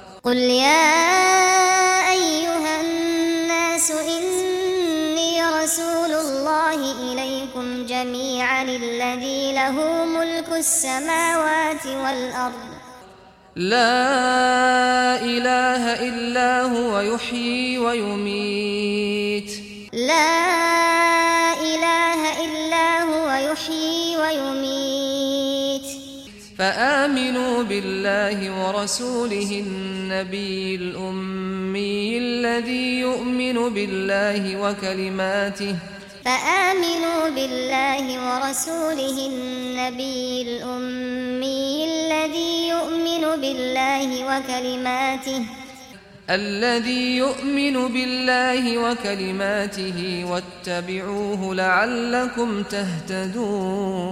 C: قل يا ايها الناس اني رسول الله اليكم جميعا الذي له ملك السماوات والارض.
B: لا إله إلا هو يحيي ويميت.
C: لا إله إلا هو يحيي ويميت.
B: فآمنوا بالله ورسوله النبي الأمي الذي يؤمن بالله وكلماته
C: فآمنوا بالله ورسوله النبي الأمي الذي يؤمن بالله وكلماته
B: الذي يؤمن بالله وكلماته واتبعوه لعلكم تهتدون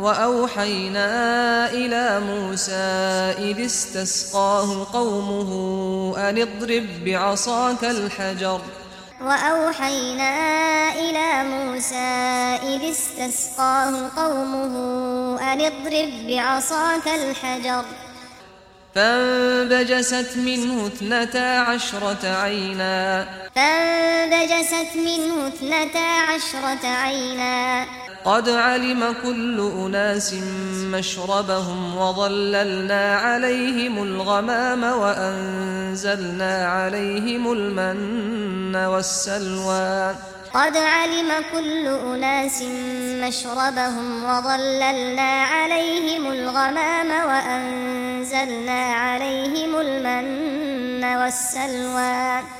B: وأوحينا إلى موسى إذ استسقاه قومه أن اضرب بعصاك الحجر
C: وأوحينا إلى موسى إذ استسقاه قومه أن اضرب بعصاك الحجر
B: فانبجست منه اثنتا عشرة عينا
C: فانبجست منه اثنتا عشرة عينا
B: قد علم كل أناس مشربهم وظللنا عليهم الغمام وأنزلنا عليهم المن والسلوى.
C: قد علم كل أناس مشربهم وظللنا عليهم الغمام وأنزلنا عليهم المن والسلوى.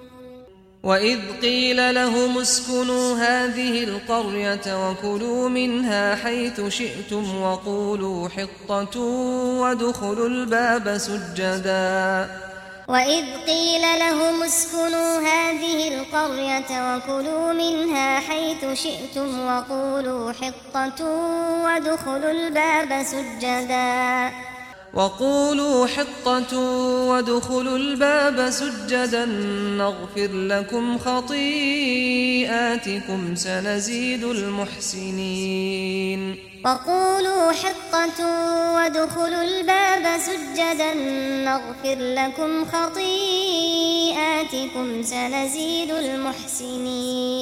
B: وَإِذْ قِيلَ لَهُمْ اسْكُنُوا هَذِهِ الْقَرْيَةَ وَكُلُوا مِنْهَا حَيْثُ شِئْتُمْ وَقُولُوا حِطَّةٌ وَادْخُلُوا الْبَابَ سُجَّدًا.
C: وَإِذْ قِيلَ لَهُمْ اسْكُنُوا هَذِهِ الْقَرْيَةَ وَكُلُوا مِنْهَا حَيْثُ شِئْتُمْ وَقُولُوا حِطَّةٌ وَادْخُلُوا الْبَابَ سُجَّدًا.
B: وقولوا حطة وادخلوا الباب سجدا نغفر لكم خطيئاتكم سنزيد المحسنين.
C: وقولوا حطة وادخلوا الباب سجدا نغفر لكم خطيئاتكم سنزيد المحسنين.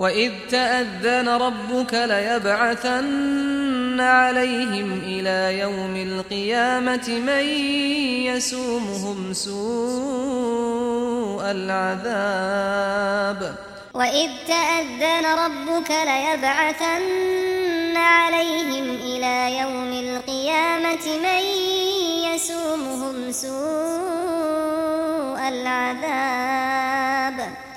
B: وَإِذْ تَأَذَّنَ رَبُّكَ لَيَبْعَثَنَّ عَلَيْهِمْ إِلَى يَوْمِ الْقِيَامَةِ مَن يَسُومُهُمْ سُوءَ الْعَذَابِ
C: وَإِذْ تَأَذَّنَ رَبُّكَ لَيَبْعَثَنَّ عَلَيْهِمْ إِلَى يَوْمِ الْقِيَامَةِ مَن يَسُومُهُمْ سُوءَ الْعَذَابِ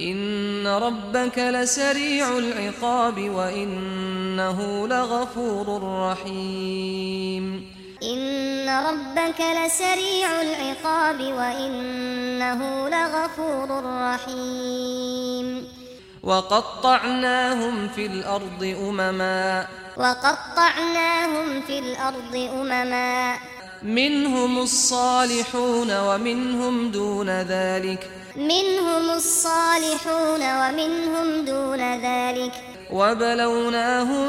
B: ان ربك لسريع العقاب وانه لغفور رحيم
C: ان ربك لسريع العقاب وانه لغفور رحيم
B: وقطعناهم في الأرض امما
C: وقطعناهم في الأرض امما
B: منهم الصالحون ومنهم دون ذلك.
C: منهم الصالحون ومنهم دون ذلك.
B: وبلوناهم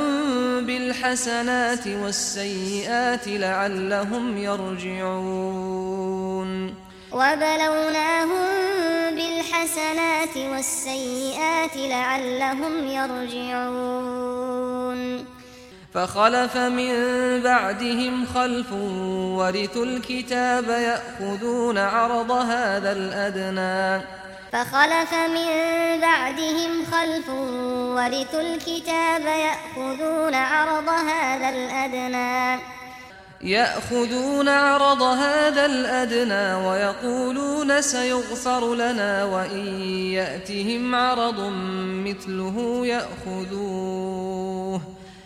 B: بالحسنات والسيئات لعلهم يرجعون.
C: وبلوناهم بالحسنات والسيئات لعلهم يرجعون.
B: فخلف من بعدهم خلف ورثوا الكتاب يأخذون عرض هذا الأدنى.
C: فخلف من بعدهم خلف ورثوا الكتاب يأخذون عرض هذا الأدنى.
B: يأخذون عرض هذا الأدنى ويقولون سيغفر لنا وإن يأتهم عرض مثله يأخذوه.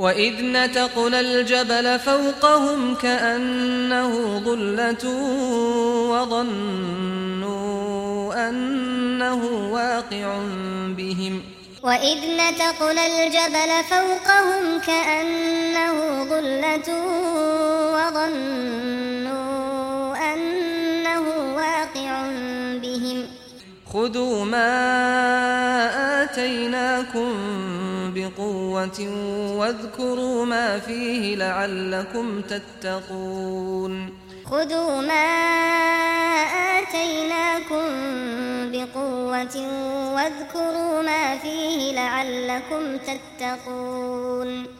B: وَإِذْ نَتَقْنَا الْجَبَلَ فَوْقَهُمْ كَأَنَّهُ ظُلَّةٌ وَظَنُّوا أَنَّهُ وَاقِعٌ بِهِمْ
C: وَإِذْ نَتَقْنَا الْجَبَلَ فَوْقَهُمْ كَأَنَّهُ ظُلَّةٌ وَظَنُّوا أَنَّهُ وَاقِعٌ بِهِمْ
B: خُذُوا مَا آتَيْنَاكُمْ بقوة واذكروا ما فيه لعلكم تتقون.
C: خذوا ما آتيناكم بقوة واذكروا ما فيه لعلكم تتقون.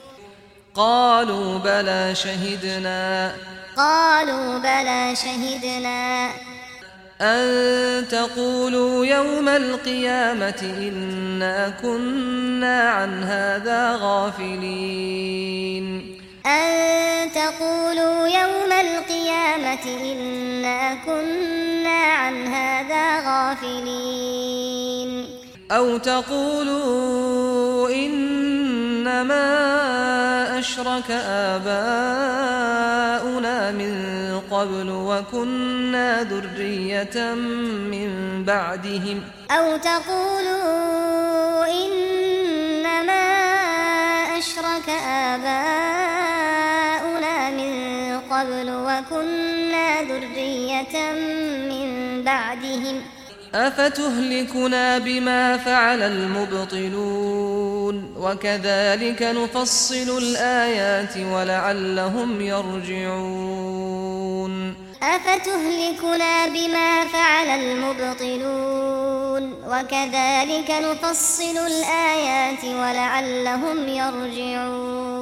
B: قالوا بلى شهدنا.
C: قالوا بلى شهدنا.
B: أن تقولوا يوم القيامة ان كنا عن هذا غافلين.
C: أن تقولوا يوم القيامة ان كنا عن هذا غافلين.
B: أو تقولوا إن إنما أشرك آباؤنا من قبل وكنا ذرية من بعدهم
C: أو تقولوا إنما أشرك آباؤنا من قبل وكنا ذرية من بعدهم
B: أفتهلكنا بما فعل المبطلون وكذلك نفصل الآيات ولعلهم يرجعون
C: أفتهلكنا بما فعل المبطلون وكذلك نفصل الآيات ولعلهم يرجعون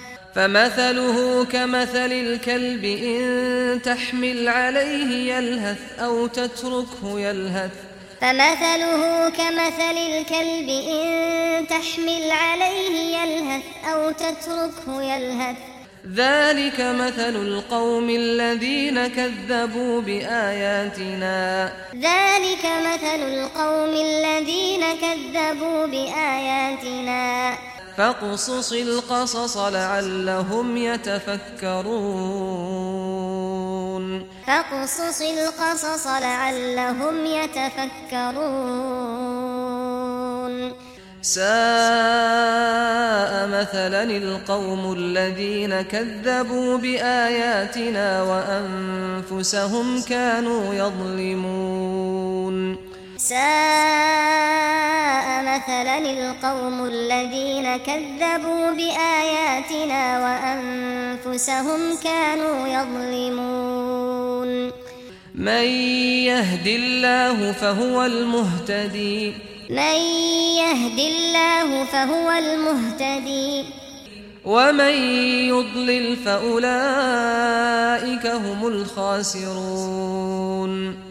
B: فمثله كمثل الكلب إن تحمل عليه يلهث أو تتركه يلهث.
C: فمثله كمثل الكلب إن تحمل عليه يلهث أو تتركه يلهث.
B: ذلك مثل القوم الذين كذبوا بآياتنا.
C: ذلك مثل القوم الذين كذبوا بآياتنا.
B: فاقصص القصص لعلهم يتفكرون.
C: فاقصص القصص لعلهم يتفكرون.
B: ساء مثلا القوم الذين كذبوا بآياتنا وأنفسهم كانوا يظلمون.
C: ساء مثلا لِلْقَوْمِ الذين كذبوا بآياتنا وأنفسهم كانوا يظلمون.
B: من يهد الله فهو المهتدي.
C: من يهد الله فهو المهتدي.
B: ومن يضلل فأولئك هم الخاسرون.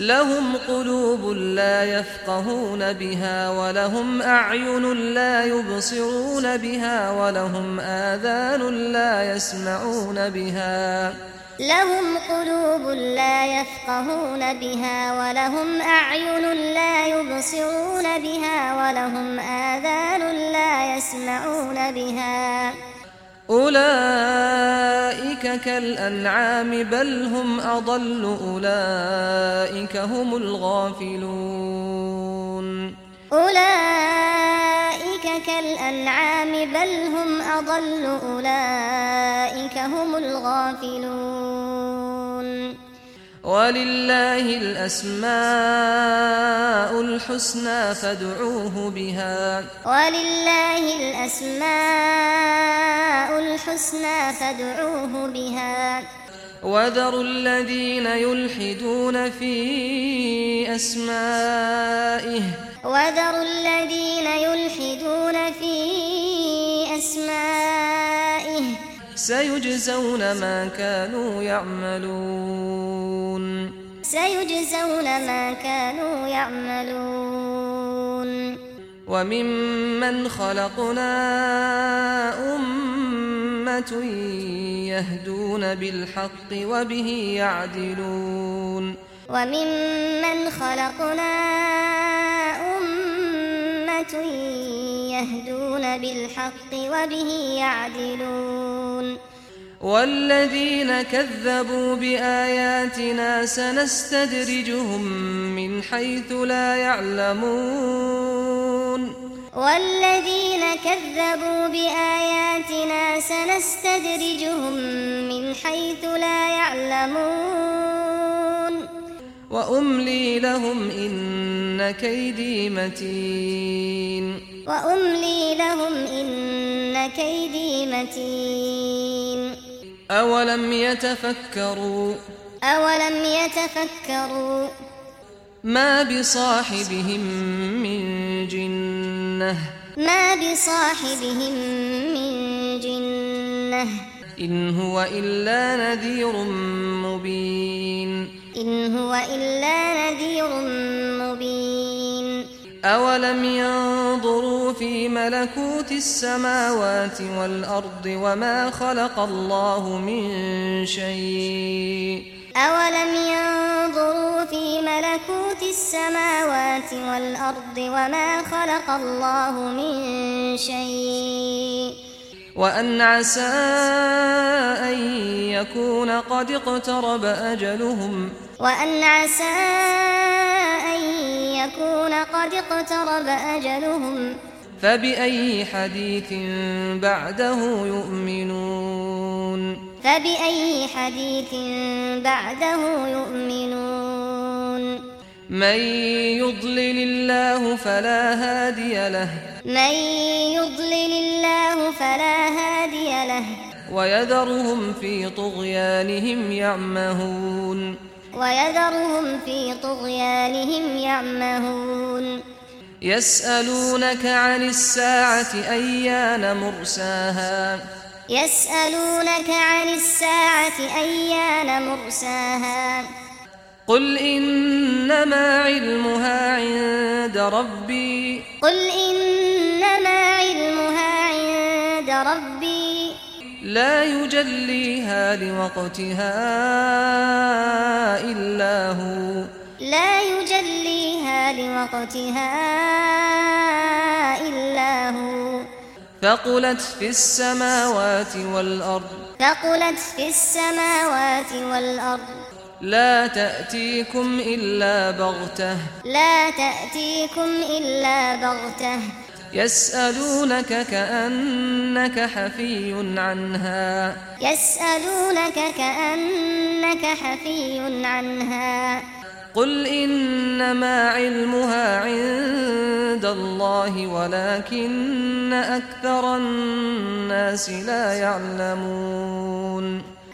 B: لهم قلوب لا يفقهون بها ولهم أعين لا يبصرون بها ولهم آذان لا يسمعون بها
C: لهم قلوب لا يفقهون بها ولهم أعين لا يبصرون بها ولهم آذان لا يسمعون بها
B: أولئك كالأنعام بل هم أضل أولئك هم الغافلون.
C: أولئك كالأنعام بل هم أضل أولئك هم الغافلون.
B: ولله الأسماء الحسنى فادعوه بها.
C: ولله الأسماء الحسنى فادعوه بها.
B: وذروا الذين يلحدون في أسمائه.
C: وذروا الذين يلحدون في أسمائه.
B: سيجزون ما كانوا يعملون.
C: سيجزون ما كانوا يعملون.
B: وممن خلقنا أمة يهدون بالحق وبه يعدلون.
C: وممن خلقنا أمة أمة يهدون بالحق وبه يعدلون.
B: والذين كذبوا بآياتنا سنستدرجهم من حيث لا يعلمون.
C: والذين كذبوا بآياتنا سنستدرجهم من حيث لا يعلمون.
B: وأملي لهم إن كيدي متين
C: وأملي لهم إن كيدي متين
B: أولم يتفكروا
C: أولم يتفكروا
B: ما بصاحبهم من جنة
C: ما بصاحبهم من جنة
B: إن هو إلا نذير مبين
C: إن هو إلا نذير مبين.
B: اولم ينظروا في ملكوت السماوات والارض وما خلق الله من شيء.
C: اولم ينظروا في ملكوت السماوات والارض وما خلق الله من شيء.
B: وأن عسى أن يكون قد اقترب أجلهم
C: وأن عسى أن يكون قد اقترب أجلهم
B: فبأي حديث بعده يؤمنون
C: فبأي حديث بعده يؤمنون
B: من يضلل الله فلا هادي له
C: من يضلل الله فلا هادي له.
B: ويذرهم في طغيانهم يعمهون.
C: ويذرهم في طغيانهم يعمهون.
B: يسألونك عن الساعة أيان مرساها.
C: يسألونك عن الساعة أيان مرساها.
B: قل إنما علمها عند ربي.
C: قل إنما علمها عند ربي.
B: لا يجليها لوقتها إلا هو.
C: لا يجليها لوقتها إلا هو.
B: فقلت في السماوات والأرض.
C: فقلت في السماوات والأرض.
B: لا تأتيكم إلا بغتة.
C: لا تأتيكم إلا بغتة.
B: يسألونك كأنك حفي عنها.
C: يسألونك كأنك حفي عنها.
B: قل إنما علمها عند الله ولكن أكثر الناس لا يعلمون.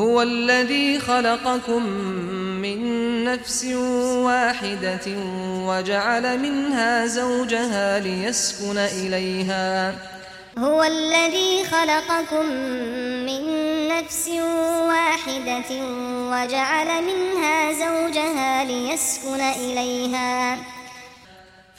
B: هو الذي خلقكم من نفس واحدة وجعل منها زوجها ليسكن إليها.
C: هو الذي خلقكم من نفس واحدة وجعل منها زوجها ليسكن إليها.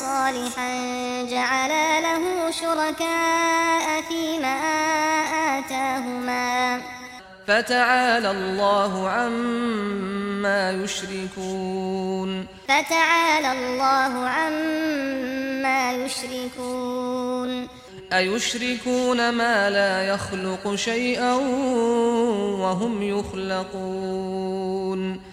C: صالحا جعل له شركاء فيما آتاهما.
B: فتعالى الله عما يشركون.
C: فتعالى الله عما يشركون.
B: أيشركون ما لا يخلق شيئا وهم يخلقون.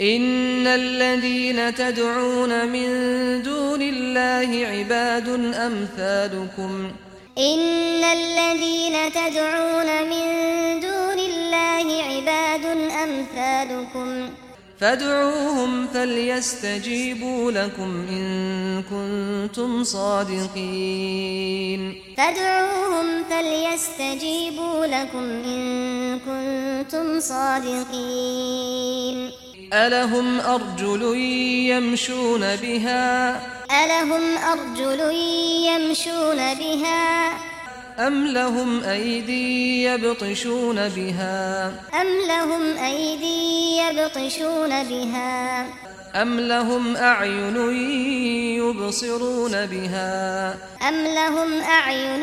B: ان الذين تدعون من دون الله عباد امثالكم
C: ان الذين تدعون من دون الله عباد امثالكم
B: فادعوهم فليستجيبوا لكم ان كنتم صادقين
C: فادعوهم فليستجيبوا لكم ان كنتم صادقين
B: ألهم أرجل يمشون بها
C: ألهم أرجل يمشون بها
B: أم لهم أَيْدٍ يبطشون بها
C: أم لهم أَيْدٍ يبطشون بها
B: أم لهم أعين يبصرون بها
C: أم لهم أعين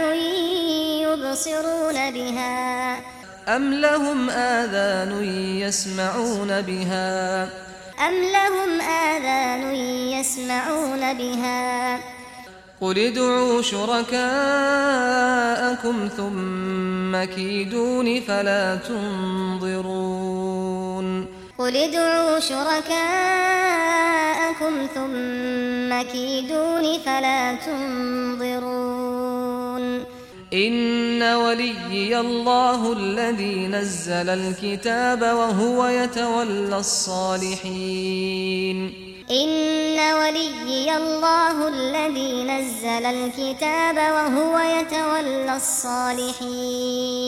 C: يبصرون بها
B: أم لهم آذان يسمعون بها
C: أم لهم آذان يسمعون بها
B: قل ادعوا شركاءكم ثم كيدون فلا تنظرون
C: قل ادعوا شركاءكم ثم كيدون فلا تنظرون
B: إن ولي الله الذي نزل الكتاب وهو يتولى الصالحين.
C: إن ولي الله الذي نزل الكتاب وهو يتولى الصالحين.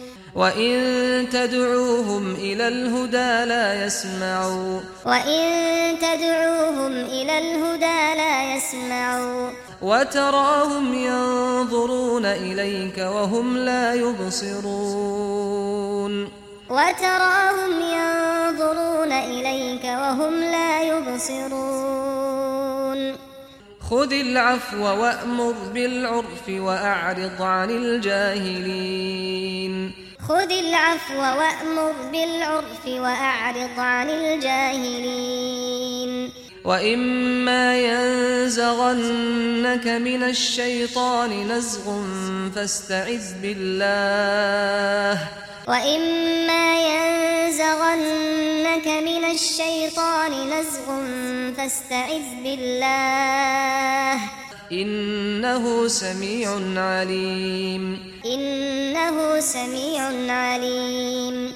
B: وَإِن تَدْعُوهُمْ إِلَى الْهُدَى لَا يَسْمَعُوا.
C: وَإِن تَدْعُوهُمْ إِلَى الْهُدَى لَا يَسْمَعُوا.
B: وَتَرَاهُمْ يَنظُرُونَ إِلَيْكَ وَهُمْ لَا يُبْصِرُونَ.
C: وَتَرَاهُمْ يَنظُرُونَ إِلَيْكَ وَهُمْ لَا يُبْصِرُونَ.
B: خذ العفو وأمر بالعرف وأعرض عن الجاهلين.
C: خذ العفو وأمر بالعرف وأعرض عن الجاهلين.
B: وَإِمَّا يَنزَغَنَّكَ مِنَ الشَّيْطَانِ نَزْغٌ فَاسْتَعِذْ بِاللَّهِ.
C: وَإِمَّا يَنزَغَنَّكَ مِنَ الشَّيْطَانِ نَزْغٌ فَاسْتَعِذْ بِاللَّهِ.
B: إنه سميع عليم.
C: إنه سميع عليم.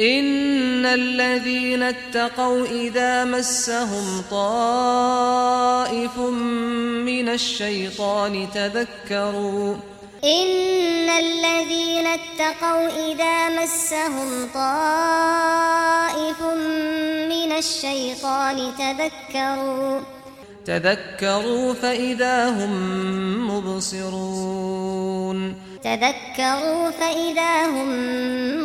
B: إن الذين اتقوا إذا مسهم طائف من الشيطان تذكروا.
C: إن الذين اتقوا إذا مسهم طائف من الشيطان تذكروا.
B: تذكروا فإذا هم مبصرون.
C: تذكروا فإذا هم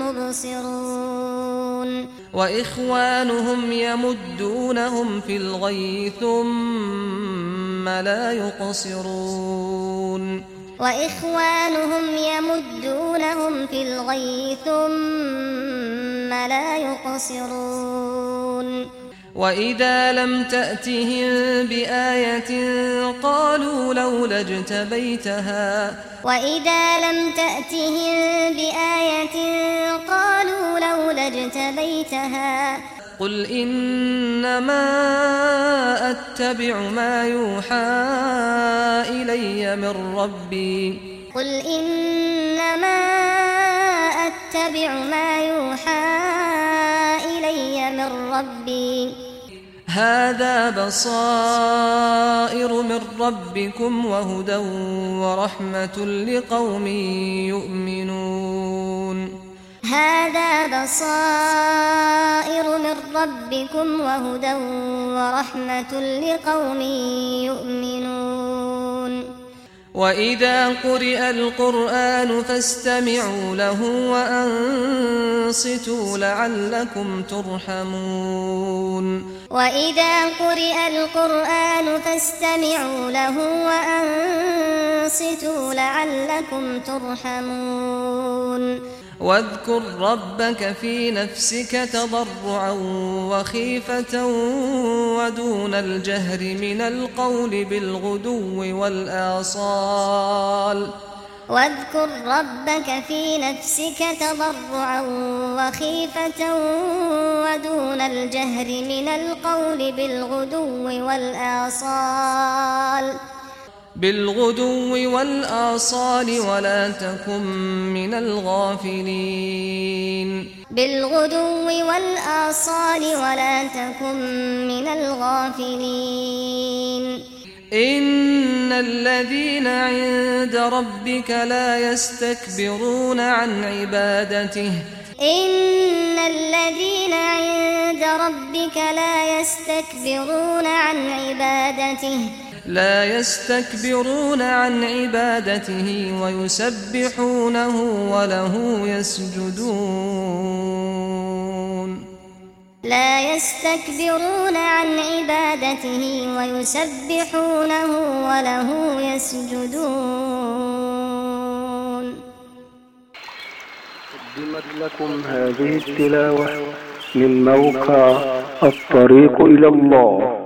C: مبصرون.
B: وإخوانهم يمدونهم في الغي ثم لا يقصرون.
C: وإخوانهم يمدونهم في الغي ثم لا يقصرون.
B: وَإِذَا لَمْ تَأْتِهِمْ بِآيَةٍ قَالُوا لَوْلَا اجْتَبَيْتَهَا
C: وَإِذَا لَمْ تَأْتِهِمْ بِآيَةٍ قَالُوا لَوْلَا اجْتَبَيْتَهَا
B: قُلْ إِنَّمَا أَتَّبِعُ مَا يُوحَى إِلَيَّ مِنْ رَبِّي
C: قل انما اتبع ما يوحى الي من ربي.
B: هذا بصائر من ربكم وهدى ورحمه لقوم يؤمنون.
C: هذا بصائر من ربكم وهدى ورحمه لقوم يؤمنون.
B: وَإِذَا قُرِئَ الْقُرْآنُ فَاسْتَمِعُوا لَهُ وَأَنصِتُوا لَعَلَّكُمْ تُرْحَمُونَ
C: وَإِذَا قُرِئَ الْقُرْآنُ فَاسْتَمِعُوا لَهُ وَأَنصِتُوا لَعَلَّكُمْ تُرْحَمُونَ
B: واذكر ربك في نفسك تضرعا وخيفة ودون الجهر من القول بالغدو والآصال.
C: واذكر ربك في نفسك تضرعا وخيفة ودون الجهر من القول بالغدو والآصال.
B: بالغدو والآصال ولا تكن من الغافلين.
C: بالغدو والآصال ولا تكن من الغافلين.
B: إن الذين عند ربك لا يستكبرون عن عبادته.
C: إن الذين عند ربك لا يستكبرون عن عبادته.
B: لا يستكبرون عن عبادته ويسبحونه وله يسجدون.
C: لا يستكبرون عن عبادته ويسبحونه وله يسجدون.
D: قدمت لكم هذه التلاوة من موقع الطريق إلى الله.